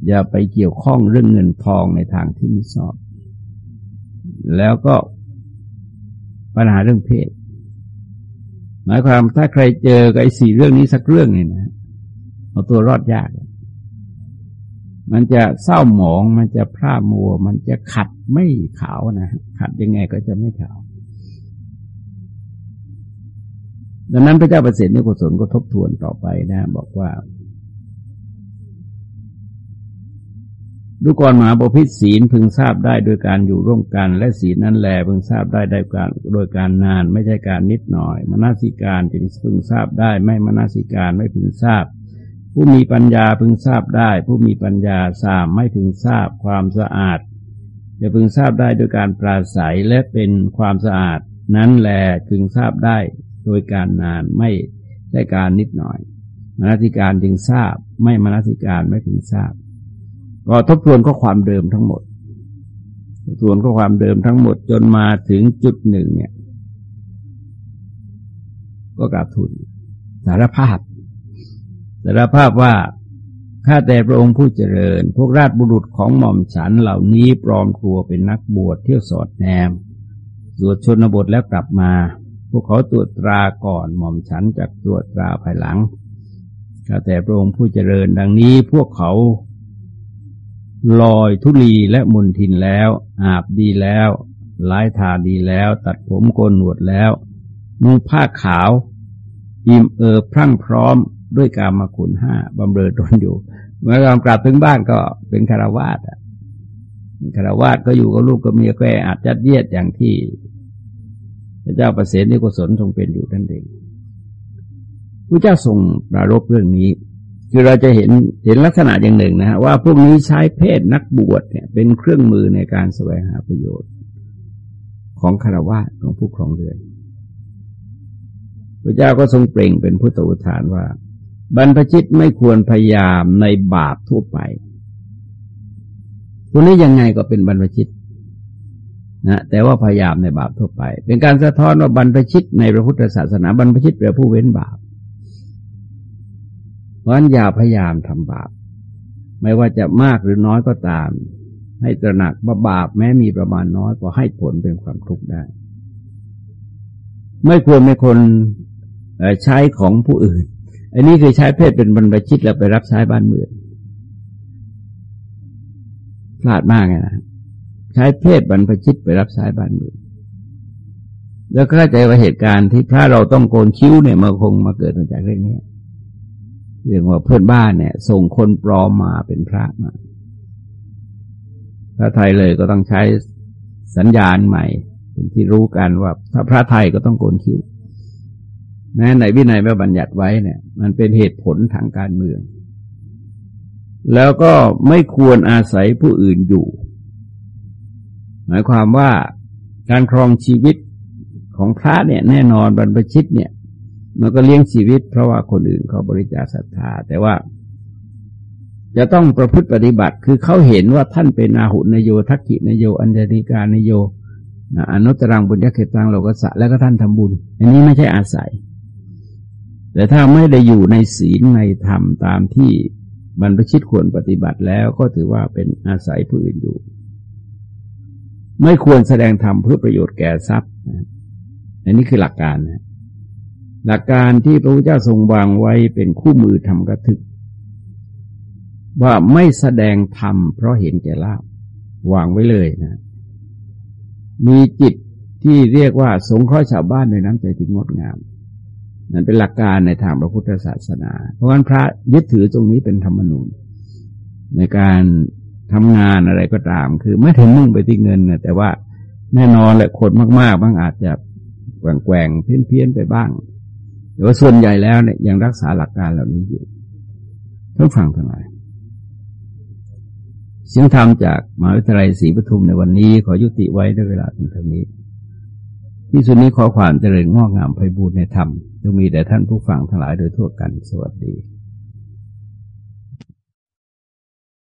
อย่าไปเกี่ยวข้องเรื่องเงินทองในทางที่ไม่ชอบ แล้วก็ปัญหาเรื่องเพศ หมายความถ้าใครเจอกับไอ้สี่เรื่องนี้สักเรื่องนี่นะเอาตัวรอดยาก มันจะเศร้าหมอง มันจะพร่ามัว มันจะขัดไม่ขาวนะขัดยังไงก็จะไม่ขาว ดังนั้นพระเจ้าประเสริฐนิโกศลก็ทบทวนต่อไปนะ บอกว่า ดูก่อนมหาบพิศีลพึงทราบได้โดยการอยู่ร่วมกัน และศีลนั้นแลพึงทราบได้ได้การโดยการนานไม่ใช่การนิดหน่อยมนาสิการจึงพึงทราบได้ ไม่มนาสิการไม่พึงทราบ ผู้มีปัญญาพึงทราบได้ ผู้มีปัญญาทราบไม่พึงทราบความสะอาดจะพึงทราบได้โดยการปราศัยและเป็นความสะอาด นั้นแลพึงทราบได้โดยการนานไม่ใช่การนิดหน่อยมนาสิการจึงทราบ ไม่มนาสิการไม่พึงทราบ ก็ทบทวนข้อความเดิมทั้งหมดทบทวนข้อความเดิมทั้งหมดจนมาถึงจุดหนึ่งเนี่ย ก็กราบทูลสารภาพ สารภาพว่าข้าแต่พระองค์ผู้เจริญ พวกราชบุรุษของหม่อมฉันเหล่านี้ปลอมตัวเป็นนักบวชเที่ยวสอดแนมสวดชนบทแล้วกลับมา พวกเขาตรวจตราก่อนหม่อมฉันจะตรวจตราภายหลังข้าแต่พระองค์ผู้เจริญดังนี้พวกเขา ลอยทุลีและมุนทินแล้ว อาบดีแล้วล้ายทาดีแล้ว ตัดผมโกนหนวดแล้วนุ่งผ้าขาวอิ่มเอิบพรั่งพร้อมด้วยการมาคุณห้าบำเรอตนอยู่ เมื่อกลับกลับถึงบ้านก็เป็นคารวาสอะคารวาสก็อยู่กับลูกกับเมียแกอาจจัดเยียดอย่างที่ พระเจ้าประเสริฐนิโกศลทรงเป็นอยู่นั่นเองพระเจ้าทรงปรารบเรื่องนี้ คือเราจะเห็นเห็นลักษณะอย่างหนึ่งนะฮะว่าพวกนี้ใช้เพศนักบวชเนี่ย เป็นเครื่องมือในการแสวงหาประโยชน์ ของคารวะของผู้ครองเรือนพระเจ้าก็ทรงเปล่งเป็นพุทธอุทานว่า บรรพชิตไม่ควรพยายามในบาปทั่วไปพวกนี้ยังไงก็เป็นบรรพชิตนะแต่ว่าพยายามในบาปทั่วไป เป็นการสะท้อนว่าบรรพชิตในพระพุทธศาสนาบรรพชิตเป็นผู้เว้นบาป ราะนั้นอย่าพยายามทำบาป ไม่ว่าจะมากหรือน้อยก็ตาม ให้ตระหนักว่าบาปแม้มีประมาณน้อยก็ให้ผลเป็นความทุกข์ได้ ไม่ควรไม่คนใช้ของผู้อื่น อันนี้คือใช้เพศเป็นบรรพชิตแล้วไปรับใช้บ้านเมืองพลาดมากไงนะใช้เพศบรรพชิตไปรับใช้บ้านเมืองแล้วก็เข้าใจว่าเหตุการณ์ที่พระเราต้องโกนคิ้วเนี่ยมาคงมาเกิดมาจากเรื่องนี้ เรื่องว่าเพื่อนบ้านเนี่ย ส่งคนปลอมมาเป็นพระมาพระไทยเลยก็ต้องใช้สัญญาณใหม่เป็นที่รู้กันว่า ถ้าพระไทยก็ต้องโกนคิ้วแม้ในวินัยไม่บัญญัติไว้เนี่ย มันเป็นเหตุผลทางการเมือง แล้วก็ไม่ควรอาศัยผู้อื่นอยู่ หมายความว่าการครองชีวิตของพระเนี่ย แน่นอนบรรพชิตเนี่ย มันก็เลี้ยงชีวิต เพราะว่าคนอื่นเขาบริจาคศรัทธา แต่ว่า จะต้องประพฤติปฏิบัติ คือเขาเห็นว่าท่านเป็นอาหุนโยทักขินโย อัญญติการนโยอนุตรังบุญญาเขตังโลกสะแล้วก็ท่านทำบุญ อันนี้ไม่ใช่อาศัย แต่ถ้าไม่ได้อยู่ในศีลในธรรมตามที่บรรพชิตควรปฏิบัติแล้วก็ถือว่าเป็นอาศัยผู้อื่นอยู่ ไม่ควรแสดงธรรมเพื่อประโยชน์แก่ทรัพย์อันนี้คือหลักการนะ หลักการที่พระพุทธเจ้าทรงวางไว้เป็นคู่มือทำกระถึก ว่าไม่แสดงธรรมเพราะเห็นแก่ลาบวางไว้เลยนะ มีจิตที่เรียกว่าสงเคราะห์ชาวบ้านในน้ำใจที่งดงาม นั่นเป็นหลักการในทางพระพุทธศาสนา เพราะฉะนั้นพระยึดถือตรงนี้เป็นธรรมนูญ ในการทำงานอะไรก็ตาม คือไม่ถึงมุ่งไปที่เงินนะแต่ว่าแน่นอนแหละคนมากๆบางอาจจะแกว่งเพี้ยนๆไปบ้าง แต่ว่าส่วนใหญ่แล้วเนี่ยยังรักษาหลักการเหล่านี้อยู่ท่านฟังทั้งหลายเสียงธรรมจากมหาวิทยาลัยศรีปทุมในวันนี้ขอยุติไว้ด้วยเวลาเพียงเท่านี้ ที่สุดนี้ขอความเจริญงอกงามไพบูรณ์ในธรรมจงมีแด่ท่านผู้ฟังทั้งหลายโดยทั่วกันสวัสดี